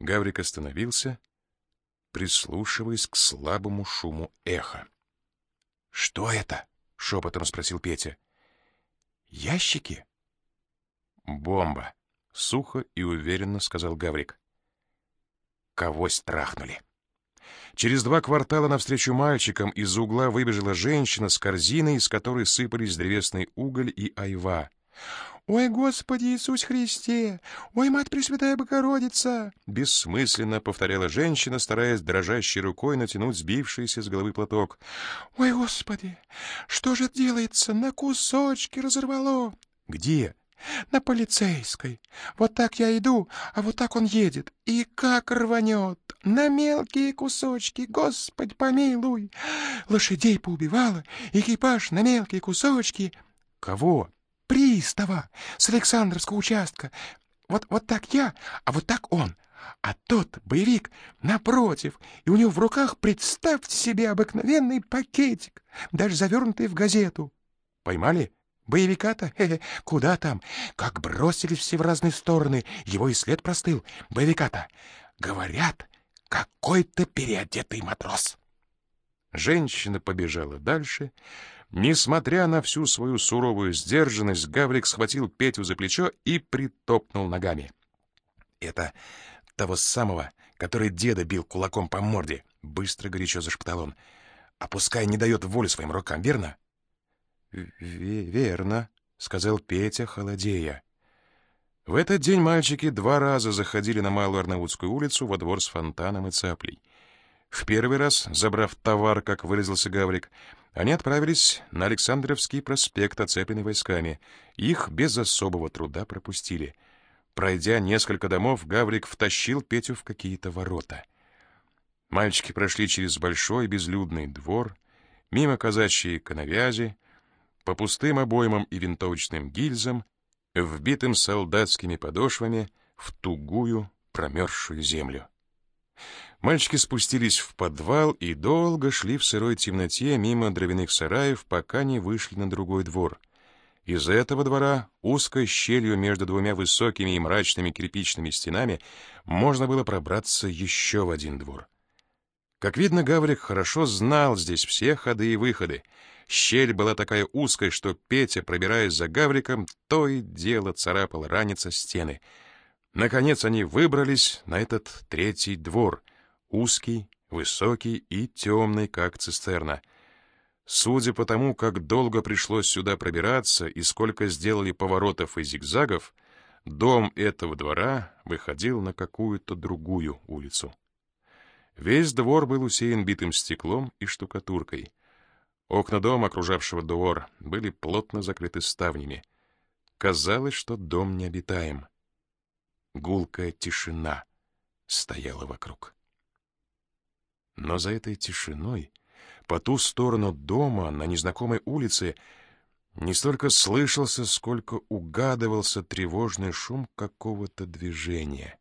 Гаврик остановился, прислушиваясь к слабому шуму эха. «Что это?» — шепотом спросил Петя. «Ящики?» «Бомба», — сухо и уверенно сказал Гаврик. «Кого страхнули?» Через два квартала навстречу мальчикам из угла выбежала женщина с корзиной, из которой сыпались древесный уголь и айва. «Ой, Господи Иисус Христе! Ой, Мать Пресвятая Богородица!» Бессмысленно повторяла женщина, стараясь дрожащей рукой натянуть сбившийся с головы платок. «Ой, Господи! Что же делается? На кусочки разорвало!» «Где?» «На полицейской. Вот так я иду, а вот так он едет. И как рванет! На мелкие кусочки, Господь помилуй! Лошадей поубивала, экипаж на мелкие кусочки». «Кого?» «Пристава с Александровского участка. Вот, вот так я, а вот так он. А тот боевик напротив, и у него в руках, представьте себе, обыкновенный пакетик, даже завернутый в газету. Поймали? Боевика-то? Куда там? Как бросились все в разные стороны, его и след простыл. Боевика-то. Говорят, какой-то переодетый матрос. Женщина побежала дальше. Несмотря на всю свою суровую сдержанность, Гаврик схватил Петю за плечо и притопнул ногами. «Это того самого, который деда бил кулаком по морде», — быстро горячо зашептал он. «А не дает волю своим рукам, верно?» «Верно», — сказал Петя, холодея. В этот день мальчики два раза заходили на Малую Арнаутскую улицу во двор с фонтаном и цаплей. В первый раз, забрав товар, как выразился Гаврик, они отправились на Александровский проспект, оцепленный войсками. Их без особого труда пропустили. Пройдя несколько домов, Гаврик втащил Петю в какие-то ворота. Мальчики прошли через большой безлюдный двор, мимо казачьей коновязи, по пустым обоймам и винтовочным гильзам, вбитым солдатскими подошвами в тугую промерзшую землю. Мальчики спустились в подвал и долго шли в сырой темноте мимо дровяных сараев, пока не вышли на другой двор. Из этого двора, узкой щелью между двумя высокими и мрачными кирпичными стенами, можно было пробраться еще в один двор. Как видно, Гаврик хорошо знал здесь все ходы и выходы. Щель была такая узкая, что Петя, пробираясь за Гавриком, то и дело царапал раниться стены. Наконец они выбрались на этот третий двор, узкий, высокий и темный, как цистерна. Судя по тому, как долго пришлось сюда пробираться и сколько сделали поворотов и зигзагов, дом этого двора выходил на какую-то другую улицу. Весь двор был усеян битым стеклом и штукатуркой. Окна дома, окружавшего двор, были плотно закрыты ставнями. Казалось, что дом необитаем. Гулкая тишина стояла вокруг. Но за этой тишиной, по ту сторону дома, на незнакомой улице, не столько слышался, сколько угадывался тревожный шум какого-то движения.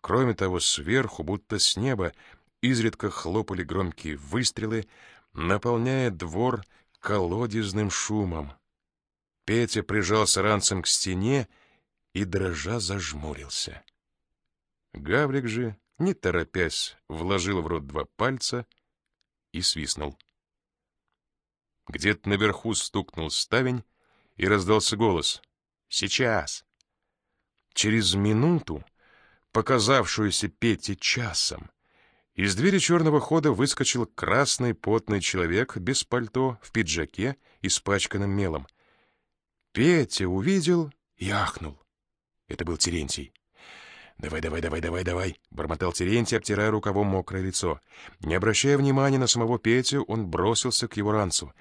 Кроме того, сверху, будто с неба, изредка хлопали громкие выстрелы, наполняя двор колодезным шумом. Петя прижался ранцем к стене и, дрожа, зажмурился. Гаврик же, не торопясь, вложил в рот два пальца и свистнул. Где-то наверху стукнул ставень, и раздался голос. «Сейчас!» Через минуту показавшуюся Пете часом. Из двери черного хода выскочил красный потный человек без пальто, в пиджаке, испачканным мелом. Петя увидел и ахнул. Это был Терентий. «Давай, давай, давай, давай, давай!» — бормотал Терентий, обтирая рукавом мокрое лицо. Не обращая внимания на самого Петю, он бросился к его ранцу.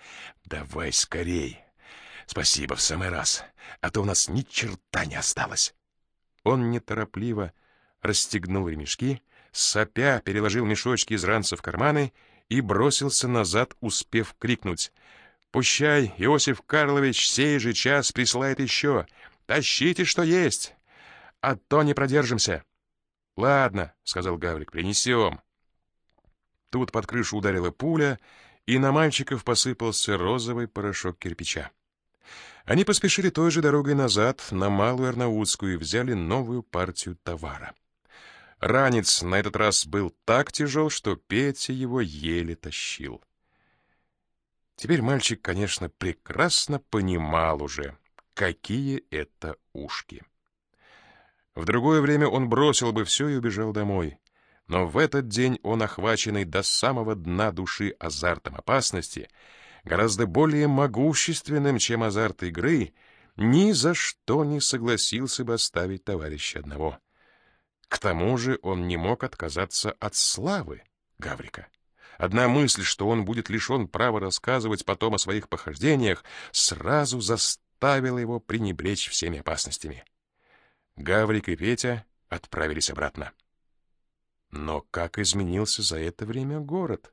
«Давай скорей!» «Спасибо, в самый раз, а то у нас ни черта не осталось!» Он неторопливо расстегнул ремешки, сопя переложил мешочки из ранца в карманы и бросился назад, успев крикнуть. «Пущай, Иосиф Карлович, сей же час присылает еще! Тащите, что есть! А то не продержимся!» «Ладно», — сказал Гаврик, — «принесем». Тут под крышу ударила пуля, и на мальчиков посыпался розовый порошок кирпича. Они поспешили той же дорогой назад, на Малую Арнаутскую, и взяли новую партию товара. Ранец на этот раз был так тяжел, что Петя его еле тащил. Теперь мальчик, конечно, прекрасно понимал уже, какие это ушки. В другое время он бросил бы все и убежал домой. Но в этот день он, охваченный до самого дна души азартом опасности, гораздо более могущественным, чем азарт игры, ни за что не согласился бы оставить товарища одного. К тому же он не мог отказаться от славы Гаврика. Одна мысль, что он будет лишен права рассказывать потом о своих похождениях, сразу заставила его пренебречь всеми опасностями. Гаврик и Петя отправились обратно. Но как изменился за это время город?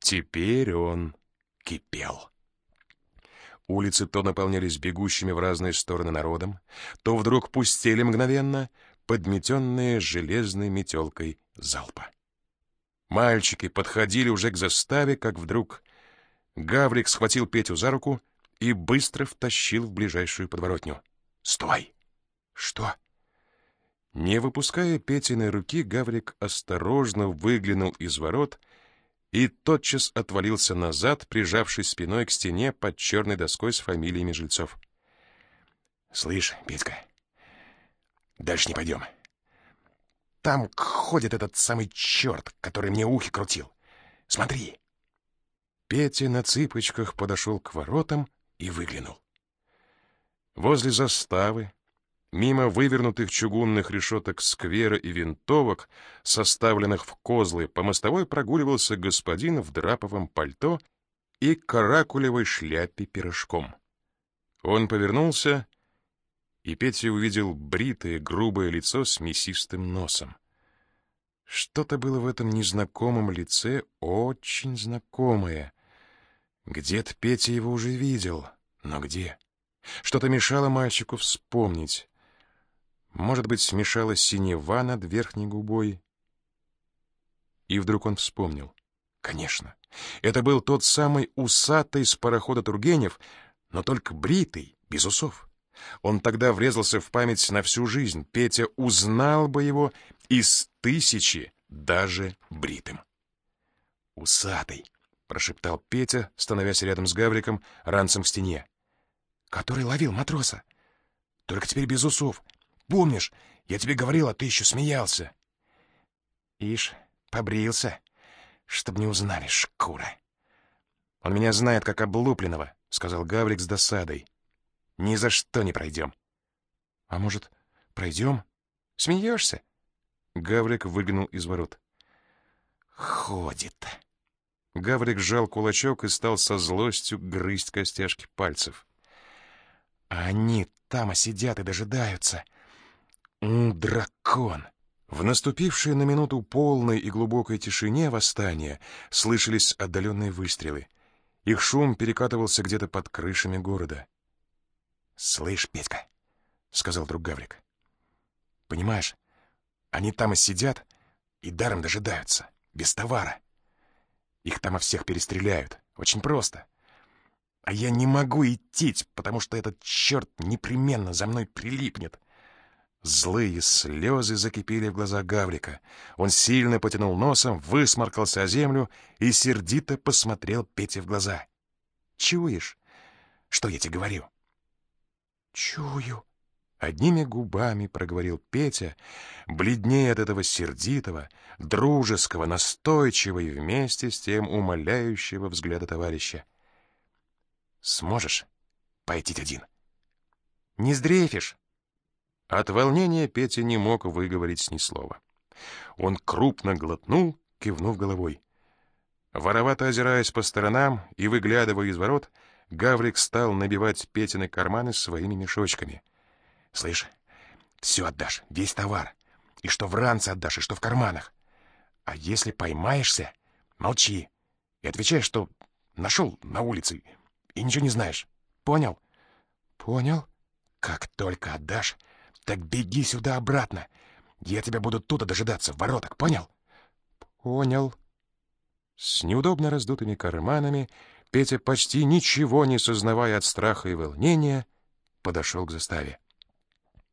Теперь он кипел. Улицы то наполнялись бегущими в разные стороны народом, то вдруг пустели мгновенно, подметенные железной метелкой залпа. Мальчики подходили уже к заставе, как вдруг Гаврик схватил Петю за руку и быстро втащил в ближайшую подворотню. «Стой!» «Что?» Не выпуская Петиной руки, Гаврик осторожно выглянул из ворот и тотчас отвалился назад, прижавшись спиной к стене под черной доской с фамилиями жильцов. «Слышь, Петька, дальше не пойдем. Там ходит этот самый черт, который мне ухи крутил. Смотри!» Петя на цыпочках подошел к воротам и выглянул. Возле заставы, Мимо вывернутых чугунных решеток сквера и винтовок, составленных в козлы, по мостовой прогуливался господин в драповом пальто и каракулевой шляпе пирожком. Он повернулся, и Петя увидел бритое, грубое лицо с мясистым носом. Что-то было в этом незнакомом лице очень знакомое. Где-то Петя его уже видел, но где? Что-то мешало мальчику вспомнить. Может быть, смешалась синева над верхней губой. И вдруг он вспомнил. Конечно, это был тот самый усатый с парохода Тургенев, но только бритый, без усов. Он тогда врезался в память на всю жизнь. Петя узнал бы его из тысячи, даже бритым. «Усатый», — прошептал Петя, становясь рядом с Гавриком, ранцем в стене. «Который ловил матроса. Только теперь без усов. Помнишь, я тебе говорил, а ты еще смеялся. Ишь, побрился, чтоб не узнали, шкура. Он меня знает как облупленного, — сказал Гаврик с досадой. Ни за что не пройдем. А может, пройдем? Смеешься? Гаврик выглянул из ворот. Ходит. Гаврик сжал кулачок и стал со злостью грызть костяшки пальцев. А они там сидят и дожидаются. «Дракон!» В наступившей на минуту полной и глубокой тишине восстания слышались отдаленные выстрелы. Их шум перекатывался где-то под крышами города. «Слышь, Петька», — сказал друг Гаврик, — «понимаешь, они там и сидят, и даром дожидаются, без товара. Их там и всех перестреляют, очень просто. А я не могу идти, потому что этот черт непременно за мной прилипнет». Злые слезы закипели в глазах Гаврика. Он сильно потянул носом, высморкался о землю и сердито посмотрел Пете в глаза. «Чуешь, что я тебе говорю?» «Чую», — одними губами проговорил Петя, бледнее от этого сердитого, дружеского, настойчивого и вместе с тем умоляющего взгляда товарища. «Сможешь пойти один?» «Не сдрейфишь?» От волнения Петя не мог выговорить ни слова. Он крупно глотнул, кивнув головой. Воровато озираясь по сторонам и выглядывая из ворот, Гаврик стал набивать Петины карманы своими мешочками. «Слышь, все отдашь, весь товар. И что в ранце отдашь, и что в карманах. А если поймаешься, молчи. И отвечай, что нашел на улице и ничего не знаешь. Понял?» «Понял. Как только отдашь, так беги сюда обратно. Я тебя буду тут дожидаться, в воротах, понял? Понял. С неудобно раздутыми карманами Петя, почти ничего не сознавая от страха и волнения, подошел к заставе.